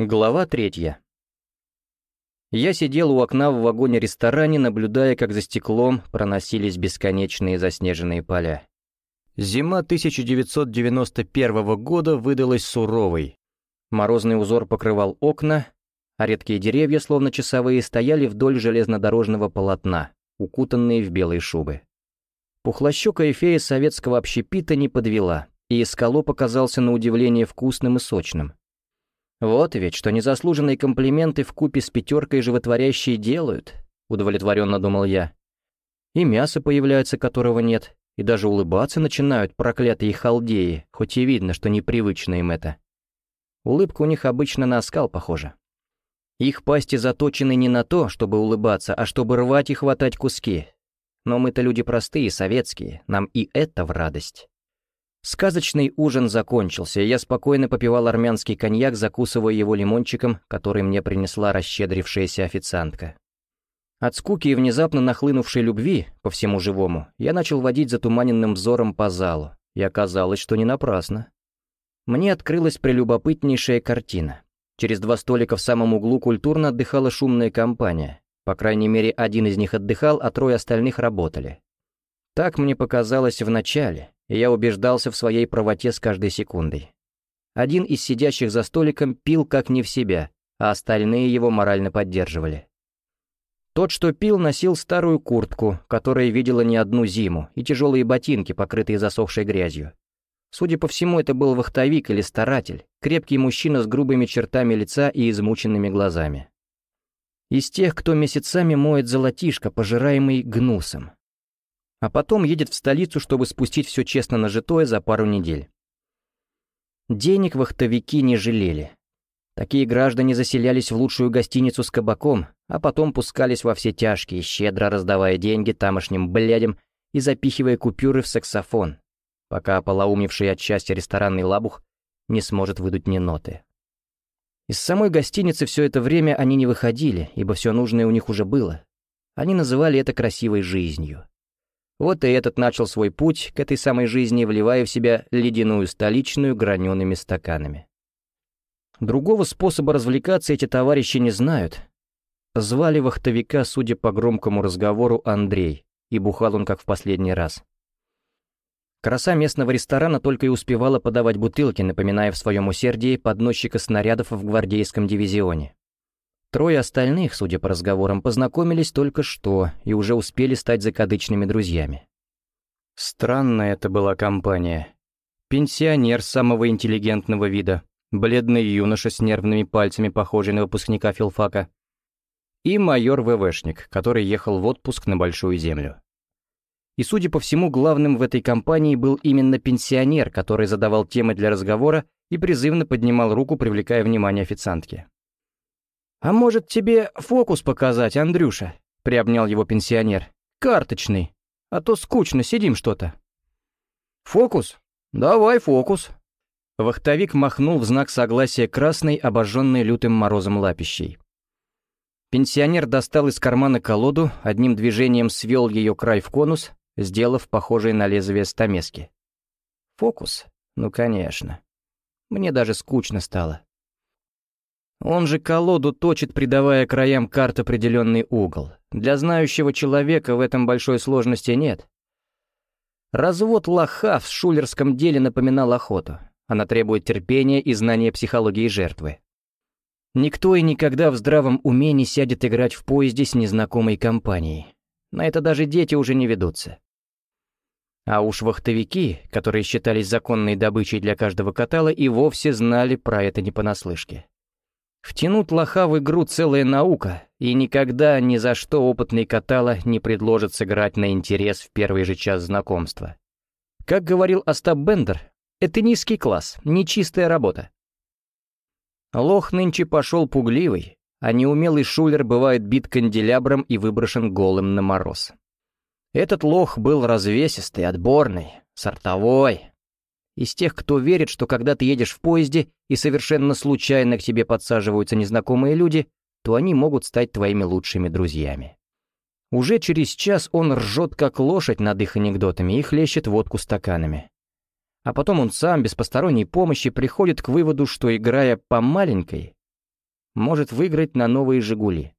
Глава третья. Я сидел у окна в вагоне-ресторане, наблюдая, как за стеклом проносились бесконечные заснеженные поля. Зима 1991 года выдалась суровой. Морозный узор покрывал окна, а редкие деревья, словно часовые, стояли вдоль железнодорожного полотна, укутанные в белые шубы. Пухлощекая фея советского общепита не подвела, и эскалоп оказался на удивление вкусным и сочным. Вот ведь, что незаслуженные комплименты в купе с пятеркой животворящие делают, удовлетворенно думал я. И мясо появляется, которого нет, и даже улыбаться начинают проклятые халдеи, хоть и видно, что непривычно им это. Улыбка у них обычно на оскал похожа. Их пасти заточены не на то, чтобы улыбаться, а чтобы рвать и хватать куски. Но мы-то люди простые, советские, нам и это в радость. Сказочный ужин закончился, и я спокойно попивал армянский коньяк, закусывая его лимончиком, который мне принесла расщедрившаяся официантка. От скуки и внезапно нахлынувшей любви, по всему живому, я начал водить затуманенным взором по залу, и оказалось, что не напрасно. Мне открылась прелюбопытнейшая картина. Через два столика в самом углу культурно отдыхала шумная компания. По крайней мере, один из них отдыхал, а трое остальных работали. Так мне показалось в начале, и я убеждался в своей правоте с каждой секундой. Один из сидящих за столиком пил как не в себя, а остальные его морально поддерживали. Тот, что пил, носил старую куртку, которая видела не одну зиму, и тяжелые ботинки, покрытые засохшей грязью. Судя по всему, это был вахтовик или старатель, крепкий мужчина с грубыми чертами лица и измученными глазами. Из тех, кто месяцами моет золотишко, пожираемый гнусом а потом едет в столицу, чтобы спустить все честно нажитое за пару недель. Денег вахтовики не жалели. Такие граждане заселялись в лучшую гостиницу с кабаком, а потом пускались во все тяжкие, щедро раздавая деньги тамошним блядям и запихивая купюры в саксофон, пока ополоумевший от счастья ресторанный лабух не сможет выдуть ни ноты. Из самой гостиницы все это время они не выходили, ибо все нужное у них уже было. Они называли это красивой жизнью. Вот и этот начал свой путь к этой самой жизни, вливая в себя ледяную столичную гранеными стаканами. Другого способа развлекаться эти товарищи не знают. Звали вахтовика, судя по громкому разговору, Андрей, и бухал он как в последний раз. Краса местного ресторана только и успевала подавать бутылки, напоминая в своем усердии подносчика снарядов в гвардейском дивизионе. Трое остальных, судя по разговорам, познакомились только что и уже успели стать закадычными друзьями. Странная это была компания. Пенсионер самого интеллигентного вида, бледный юноша с нервными пальцами, похожий на выпускника филфака, и майор-ВВшник, который ехал в отпуск на Большую Землю. И, судя по всему, главным в этой компании был именно пенсионер, который задавал темы для разговора и призывно поднимал руку, привлекая внимание официантки. «А может, тебе фокус показать, Андрюша?» — приобнял его пенсионер. «Карточный. А то скучно, сидим что-то». «Фокус? Давай фокус». Вахтовик махнул в знак согласия красной, обожженной лютым морозом лапищей. Пенсионер достал из кармана колоду, одним движением свел ее край в конус, сделав похожий на лезвие стамески. «Фокус? Ну, конечно. Мне даже скучно стало. Он же колоду точит, придавая краям карт определенный угол. Для знающего человека в этом большой сложности нет. Развод лоха в шулерском деле напоминал охоту. Она требует терпения и знания психологии жертвы. Никто и никогда в здравом уме не сядет играть в поезде с незнакомой компанией. На это даже дети уже не ведутся. А уж вахтовики, которые считались законной добычей для каждого катала, и вовсе знали про это не понаслышке. Втянуть лоха в игру целая наука, и никогда ни за что опытный катала не предложит сыграть на интерес в первый же час знакомства. Как говорил Остап Бендер, это низкий класс, нечистая работа. Лох нынче пошел пугливый, а неумелый шулер бывает бит канделябром и выброшен голым на мороз. Этот лох был развесистый, отборный, сортовой, из тех, кто верит, что когда ты едешь в поезде и совершенно случайно к тебе подсаживаются незнакомые люди, то они могут стать твоими лучшими друзьями. Уже через час он ржет, как лошадь над их анекдотами и хлещет водку стаканами. А потом он сам, без посторонней помощи, приходит к выводу, что, играя по маленькой, может выиграть на новые «Жигули».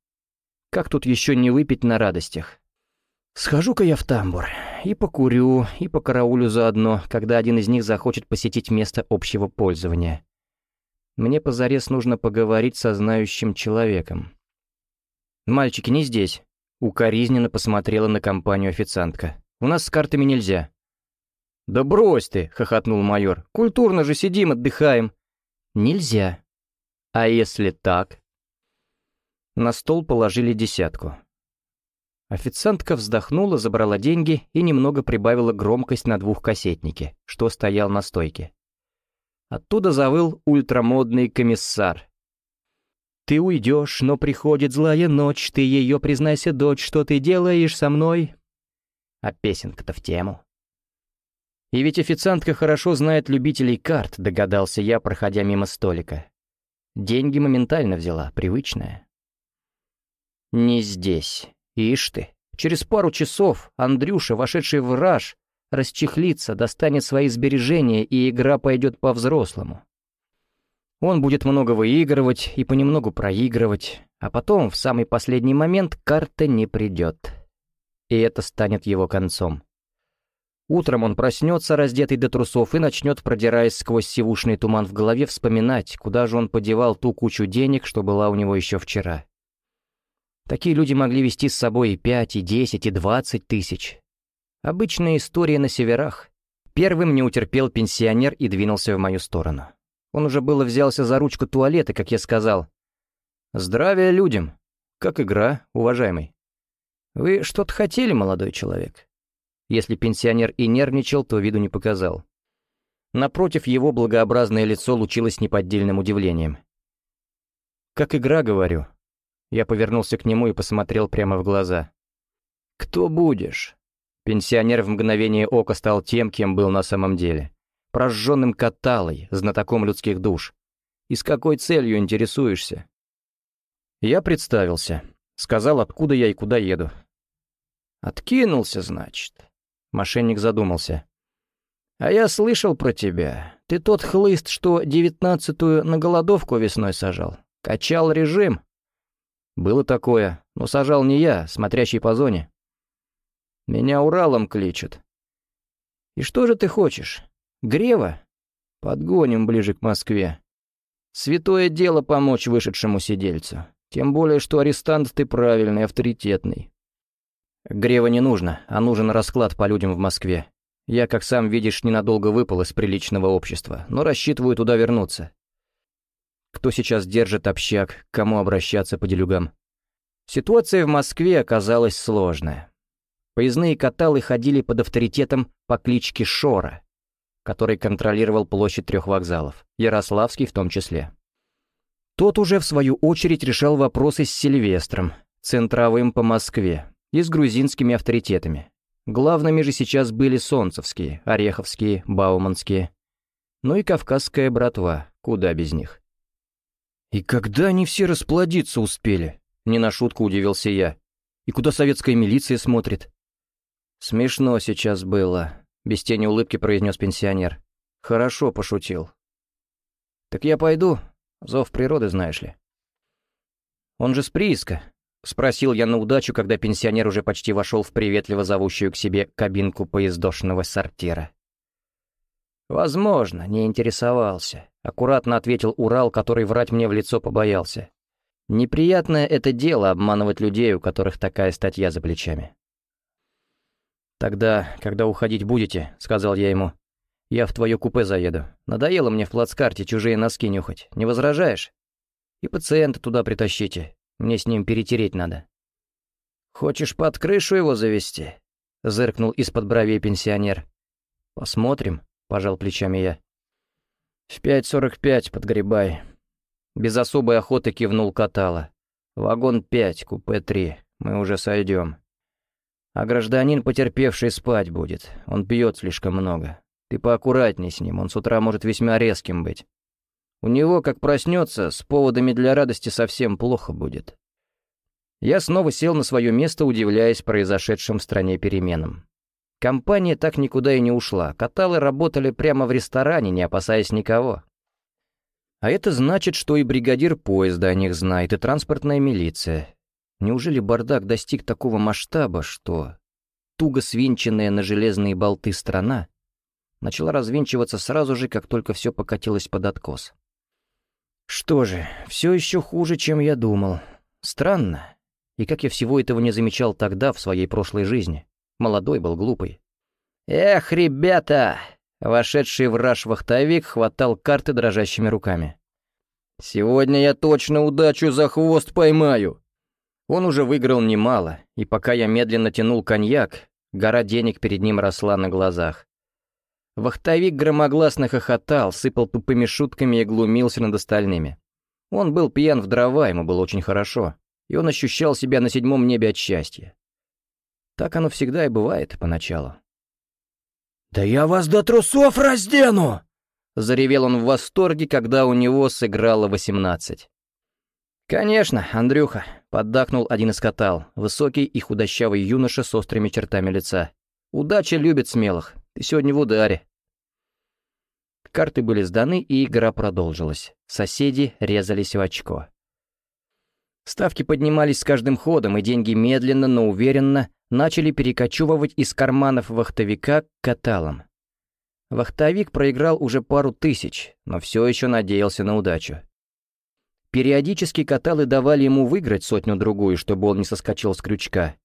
Как тут еще не выпить на радостях? Схожу-ка я в тамбур и покурю, и покараулю заодно, когда один из них захочет посетить место общего пользования. Мне позарез нужно поговорить со знающим человеком. «Мальчики, не здесь», — укоризненно посмотрела на компанию официантка. «У нас с картами нельзя». «Да брось ты!» — хохотнул майор. «Культурно же сидим, отдыхаем». «Нельзя». «А если так?» На стол положили десятку. Официантка вздохнула, забрала деньги и немного прибавила громкость на двухкассетнике, что стоял на стойке. Оттуда завыл ультрамодный комиссар. «Ты уйдешь, но приходит злая ночь, ты ее, признайся, дочь, что ты делаешь со мной?» А песенка-то в тему. И ведь официантка хорошо знает любителей карт, догадался я, проходя мимо столика. Деньги моментально взяла, привычная. Не здесь. Ишь ты. Через пару часов Андрюша, вошедший в раж, расчехлится, достанет свои сбережения, и игра пойдет по-взрослому. Он будет много выигрывать и понемногу проигрывать, а потом, в самый последний момент, карта не придет. И это станет его концом. Утром он проснется, раздетый до трусов, и начнет, продираясь сквозь сивушный туман в голове, вспоминать, куда же он подевал ту кучу денег, что была у него еще вчера. Такие люди могли вести с собой и пять, и десять, и двадцать тысяч. Обычная история на северах. Первым не утерпел пенсионер и двинулся в мою сторону. Он уже было взялся за ручку туалета, как я сказал. «Здравия людям! Как игра, уважаемый?» «Вы что-то хотели, молодой человек?» Если пенсионер и нервничал, то виду не показал. Напротив, его благообразное лицо лучилось неподдельным удивлением. «Как игра, говорю». Я повернулся к нему и посмотрел прямо в глаза. «Кто будешь?» Пенсионер в мгновение ока стал тем, кем был на самом деле прожженным каталой, знатоком людских душ. И с какой целью интересуешься? Я представился. Сказал, откуда я и куда еду. «Откинулся, значит?» Мошенник задумался. «А я слышал про тебя. Ты тот хлыст, что девятнадцатую на голодовку весной сажал. Качал режим». «Было такое, но сажал не я, смотрящий по зоне». «Меня Уралом кличут». «И что же ты хочешь? Грева? Подгоним ближе к Москве. Святое дело помочь вышедшему сидельцу. Тем более, что арестант ты правильный, авторитетный. Грева не нужно, а нужен расклад по людям в Москве. Я, как сам видишь, ненадолго выпал из приличного общества, но рассчитываю туда вернуться. Кто сейчас держит общак, к кому обращаться по делюгам? Ситуация в Москве оказалась сложная. Поездные каталы ходили под авторитетом по кличке Шора, который контролировал площадь трех вокзалов, Ярославский в том числе. Тот уже, в свою очередь, решал вопросы с Сильвестром, центровым по Москве, и с грузинскими авторитетами. Главными же сейчас были солнцевские, ореховские, бауманские. Ну и кавказская братва, куда без них. «И когда они все расплодиться успели?» — не на шутку удивился я. «И куда советская милиция смотрит?» «Смешно сейчас было», без тени улыбки произнес пенсионер. «Хорошо пошутил». «Так я пойду. Зов природы, знаешь ли». «Он же с прииска», — спросил я на удачу, когда пенсионер уже почти вошел в приветливо зовущую к себе кабинку поездошного сортира. «Возможно, не интересовался», — аккуратно ответил Урал, который врать мне в лицо побоялся. «Неприятное это дело обманывать людей, у которых такая статья за плечами». «Тогда, когда уходить будете», — сказал я ему, — «я в твое купе заеду. Надоело мне в плацкарте чужие носки нюхать. Не возражаешь? И пациента туда притащите. Мне с ним перетереть надо». «Хочешь под крышу его завести?» — зыркнул из-под бровей пенсионер. «Посмотрим», — пожал плечами я. «В пять сорок пять подгребай». Без особой охоты кивнул Катала. «Вагон пять, купе три. Мы уже сойдем». А гражданин, потерпевший, спать будет. Он пьет слишком много. Ты поаккуратней с ним, он с утра может весьма резким быть. У него, как проснется, с поводами для радости совсем плохо будет. Я снова сел на свое место, удивляясь произошедшим в стране переменам. Компания так никуда и не ушла. Каталы работали прямо в ресторане, не опасаясь никого. А это значит, что и бригадир поезда о них знает, и транспортная милиция. Неужели бардак достиг такого масштаба, что туго свинченная на железные болты страна начала развинчиваться сразу же, как только все покатилось под откос? Что же, все еще хуже, чем я думал. Странно. И как я всего этого не замечал тогда, в своей прошлой жизни. Молодой был, глупый. «Эх, ребята!» Вошедший в раж вахтовик хватал карты дрожащими руками. «Сегодня я точно удачу за хвост поймаю!» Он уже выиграл немало, и пока я медленно тянул коньяк, гора денег перед ним росла на глазах. Вахтовик громогласно хохотал, сыпал тупыми шутками и глумился над остальными. Он был пьян в дрова, ему было очень хорошо, и он ощущал себя на седьмом небе от счастья. Так оно всегда и бывает поначалу. «Да я вас до трусов раздену!» Заревел он в восторге, когда у него сыграло восемнадцать. «Конечно, Андрюха», — поддакнул один из катал, высокий и худощавый юноша с острыми чертами лица. «Удача любит смелых. Ты сегодня в ударе». Карты были сданы, и игра продолжилась. Соседи резались в очко. Ставки поднимались с каждым ходом, и деньги медленно, но уверенно начали перекочевывать из карманов вахтовика к каталам. Вахтовик проиграл уже пару тысяч, но все еще надеялся на удачу. Периодически каталы давали ему выиграть сотню-другую, чтобы он не соскочил с крючка.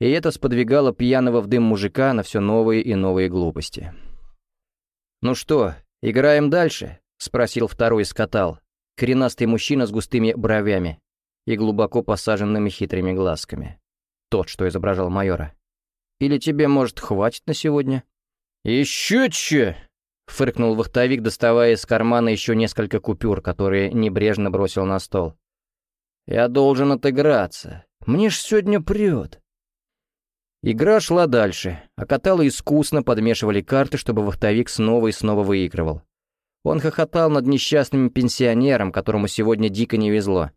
И это сподвигало пьяного в дым мужика на все новые и новые глупости. «Ну что, играем дальше?» — спросил второй из катал, коренастый мужчина с густыми бровями и глубоко посаженными хитрыми глазками. Тот, что изображал майора. «Или тебе, может, хватит на сегодня?» «Еще че!» — фыркнул вахтовик, доставая из кармана еще несколько купюр, которые небрежно бросил на стол. «Я должен отыграться. Мне ж сегодня прет». Игра шла дальше, а каталы искусно подмешивали карты, чтобы вахтовик снова и снова выигрывал. Он хохотал над несчастным пенсионером, которому сегодня дико не везло.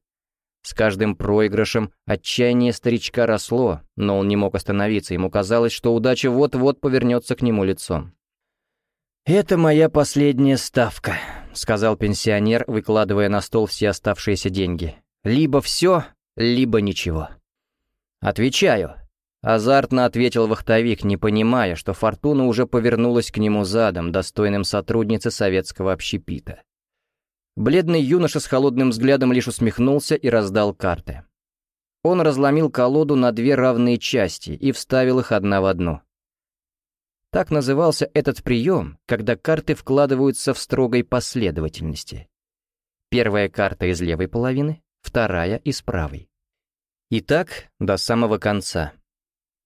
С каждым проигрышем отчаяние старичка росло, но он не мог остановиться, ему казалось, что удача вот-вот повернется к нему лицом. «Это моя последняя ставка», — сказал пенсионер, выкладывая на стол все оставшиеся деньги. «Либо все, либо ничего». «Отвечаю», — азартно ответил вахтовик, не понимая, что фортуна уже повернулась к нему задом, достойным сотрудницы советского общепита. Бледный юноша с холодным взглядом лишь усмехнулся и раздал карты. Он разломил колоду на две равные части и вставил их одна в одну. Так назывался этот прием, когда карты вкладываются в строгой последовательности. Первая карта из левой половины, вторая из правой. И так до самого конца.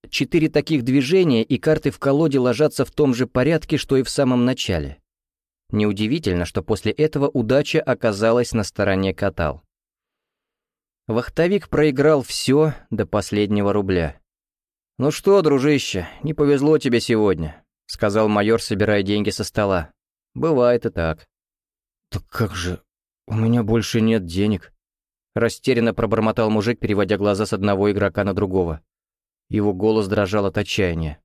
Четыре таких движения, и карты в колоде ложатся в том же порядке, что и в самом начале. Неудивительно, что после этого удача оказалась на стороне Катал. Вахтовик проиграл все до последнего рубля. «Ну что, дружище, не повезло тебе сегодня», — сказал майор, собирая деньги со стола. «Бывает и так». «Так как же, у меня больше нет денег», — растерянно пробормотал мужик, переводя глаза с одного игрока на другого. Его голос дрожал от отчаяния.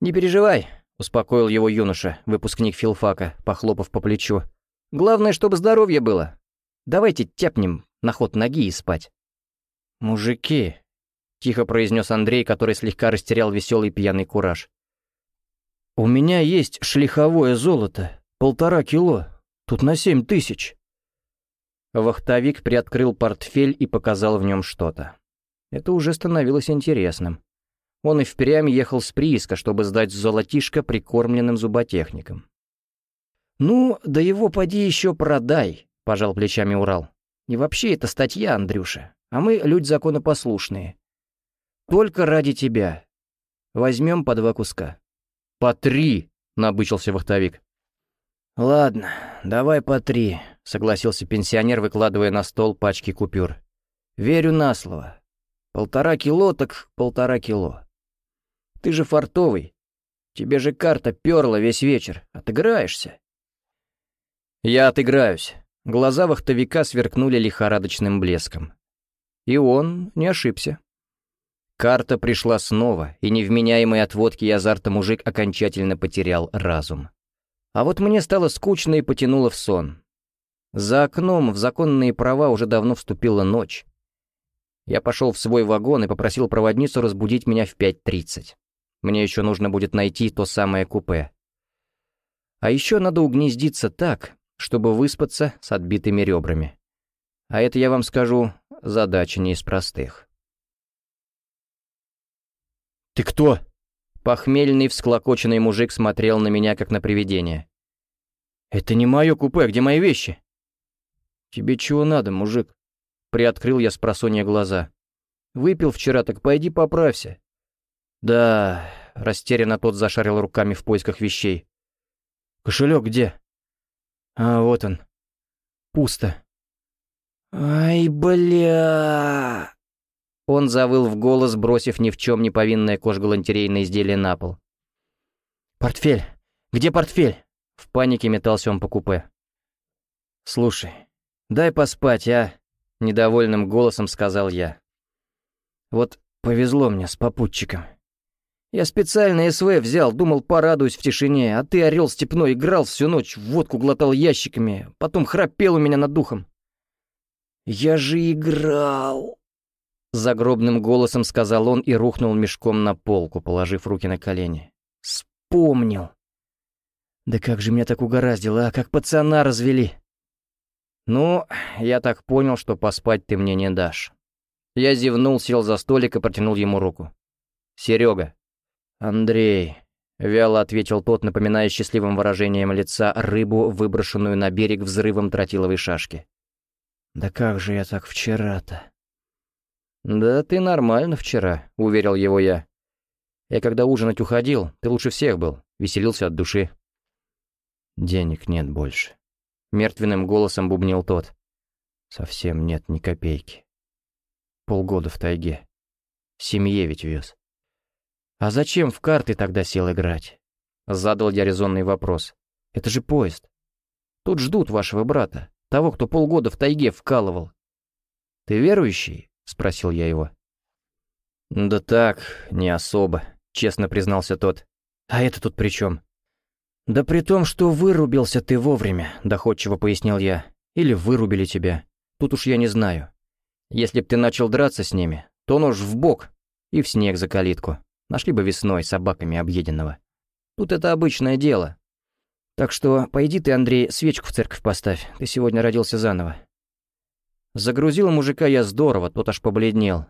«Не переживай, — успокоил его юноша, выпускник филфака, похлопав по плечу. «Главное, чтобы здоровье было. Давайте тяпнем на ход ноги и спать». «Мужики», — тихо произнес Андрей, который слегка растерял веселый пьяный кураж. «У меня есть шлиховое золото, полтора кило, тут на семь тысяч». Вахтовик приоткрыл портфель и показал в нем что-то. Это уже становилось интересным. Он и впрямь ехал с прииска, чтобы сдать золотишко прикормленным зуботехникам. «Ну, да его поди еще продай», — пожал плечами Урал. «И вообще это статья, Андрюша, а мы люди законопослушные. Только ради тебя. Возьмем по два куска». «По три», — набычился вахтовик. «Ладно, давай по три», — согласился пенсионер, выкладывая на стол пачки купюр. «Верю на слово. Полтора кило так полтора кило. Ты же фартовый. Тебе же карта перла весь вечер. Отыграешься?» «Я отыграюсь». Глаза вахтовика сверкнули лихорадочным блеском. И он не ошибся. Карта пришла снова, и невменяемый от водки и азарта мужик окончательно потерял разум. А вот мне стало скучно и потянуло в сон. За окном в законные права уже давно вступила ночь. Я пошел в свой вагон и попросил проводницу разбудить меня в 5.30. Мне еще нужно будет найти то самое купе. А еще надо угнездиться так, чтобы выспаться с отбитыми ребрами. А это, я вам скажу, задача не из простых. «Ты кто?» Похмельный, всклокоченный мужик смотрел на меня, как на привидение. «Это не мое купе, где мои вещи?» «Тебе чего надо, мужик?» Приоткрыл я с просонья глаза. «Выпил вчера, так пойди поправься». «Да...» — растерянно тот зашарил руками в поисках вещей. «Кошелек где?» «А, вот он. Пусто». «Ай, бля...» Он завыл в голос, бросив ни в чем не повинное кожгалантерейное изделие на пол. «Портфель! Где портфель?» В панике метался он по купе. «Слушай, дай поспать, а?» Недовольным голосом сказал я. «Вот повезло мне с попутчиком. Я специально СВ взял, думал, порадуюсь в тишине, а ты, орел степной, играл всю ночь, водку глотал ящиками, потом храпел у меня над духом». «Я же играл!» Загробным голосом сказал он и рухнул мешком на полку, положив руки на колени. «Вспомнил!» «Да как же меня так угораздило, а как пацана развели!» «Ну, я так понял, что поспать ты мне не дашь». Я зевнул, сел за столик и протянул ему руку. «Серега». «Андрей», — вяло ответил тот, напоминая счастливым выражением лица рыбу, выброшенную на берег взрывом тротиловой шашки. «Да как же я так вчера-то?» «Да ты нормально вчера», — уверил его я. «Я когда ужинать уходил, ты лучше всех был, веселился от души». «Денег нет больше», — мертвенным голосом бубнил тот. «Совсем нет ни копейки. Полгода в тайге. Семье ведь вез». «А зачем в карты тогда сел играть?» Задал я резонный вопрос. «Это же поезд. Тут ждут вашего брата, того, кто полгода в тайге вкалывал. Ты верующий?» — спросил я его. «Да так, не особо», — честно признался тот. «А это тут при чем? «Да при том, что вырубился ты вовремя», — доходчиво пояснил я. «Или вырубили тебя. Тут уж я не знаю. Если б ты начал драться с ними, то нож в бок и в снег за калитку. Нашли бы весной собаками объеденного. Тут это обычное дело. Так что пойди ты, Андрей, свечку в церковь поставь. Ты сегодня родился заново». Загрузил мужика я здорово, тот аж побледнел.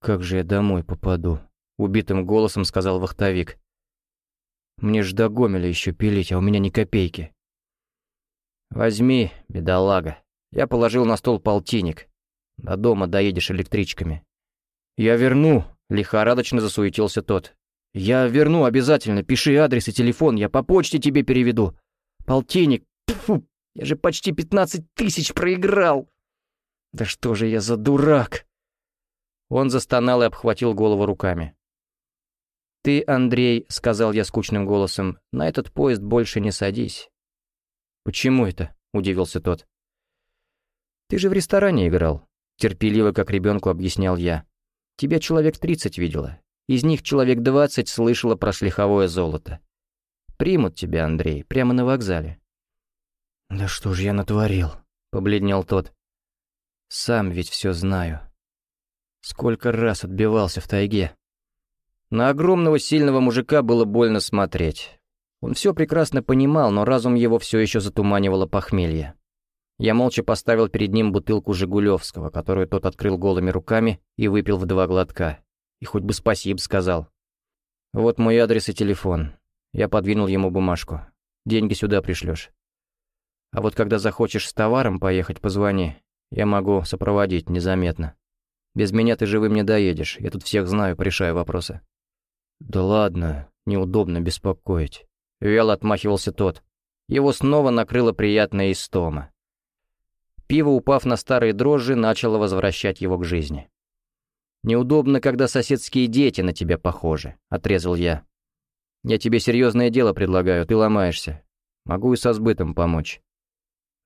«Как же я домой попаду?» — убитым голосом сказал вахтовик. Мне ж до Гомеля еще пилить, а у меня ни копейки. Возьми, бедолага. Я положил на стол полтинник. До дома доедешь электричками. Я верну, лихорадочно засуетился тот. Я верну обязательно, пиши адрес и телефон, я по почте тебе переведу. Полтинник, фу, я же почти пятнадцать тысяч проиграл. Да что же я за дурак? Он застонал и обхватил голову руками. «Ты, Андрей, — сказал я скучным голосом, — на этот поезд больше не садись». «Почему это?» — удивился тот. «Ты же в ресторане играл», — терпеливо, как ребенку объяснял я. «Тебя человек тридцать видела. Из них человек двадцать слышало про шлиховое золото. Примут тебя, Андрей, прямо на вокзале». «Да что же я натворил?» — побледнел тот. «Сам ведь все знаю. Сколько раз отбивался в тайге. На огромного сильного мужика было больно смотреть. Он все прекрасно понимал, но разум его все еще затуманивало похмелье. Я молча поставил перед ним бутылку Жигулевского, которую тот открыл голыми руками и выпил в два глотка. И хоть бы спасибо сказал. Вот мой адрес и телефон. Я подвинул ему бумажку. Деньги сюда пришлешь. А вот когда захочешь с товаром поехать, позвони. Я могу сопроводить незаметно. Без меня ты живым не доедешь, я тут всех знаю, порешаю вопросы. «Да ладно, неудобно беспокоить», — вяло отмахивался тот. Его снова накрыла приятная истома. Пиво, упав на старые дрожжи, начало возвращать его к жизни. «Неудобно, когда соседские дети на тебя похожи», — отрезал я. «Я тебе серьезное дело предлагаю, ты ломаешься. Могу и со сбытом помочь.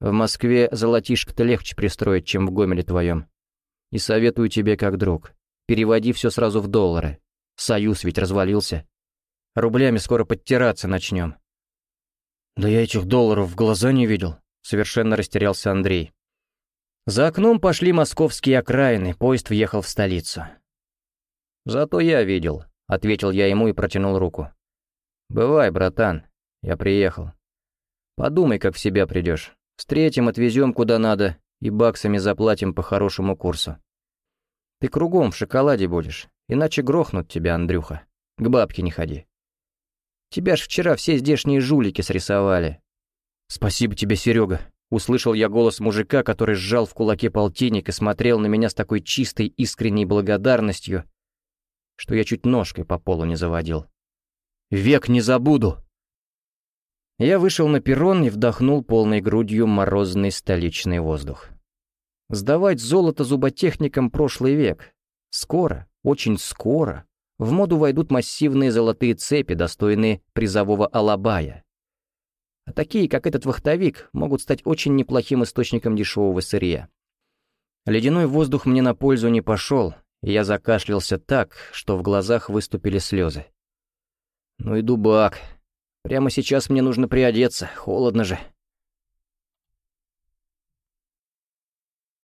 В Москве золотишко-то легче пристроить, чем в Гомеле твоем. И советую тебе как друг. Переводи все сразу в доллары. Союз ведь развалился. Рублями скоро подтираться начнем. Да я этих долларов в глаза не видел. — совершенно растерялся Андрей. За окном пошли московские окраины, поезд въехал в столицу. «Зато я видел», — ответил я ему и протянул руку. «Бывай, братан, я приехал. Подумай, как в себя придешь. Встретим, отвезем куда надо и баксами заплатим по хорошему курсу. Ты кругом в шоколаде будешь, иначе грохнут тебя, Андрюха. К бабке не ходи. Тебя ж вчера все здешние жулики срисовали». «Спасибо тебе, Серега», — услышал я голос мужика, который сжал в кулаке полтинник и смотрел на меня с такой чистой искренней благодарностью, что я чуть ножкой по полу не заводил. «Век не забуду!» Я вышел на перрон и вдохнул полной грудью морозный столичный воздух. Сдавать золото зуботехникам прошлый век. Скоро, очень скоро, в моду войдут массивные золотые цепи, достойные призового алабая. А такие, как этот вахтовик, могут стать очень неплохим источником дешевого сырья. Ледяной воздух мне на пользу не пошел, и я закашлялся так, что в глазах выступили слезы. Ну и дубак. Прямо сейчас мне нужно приодеться, холодно же.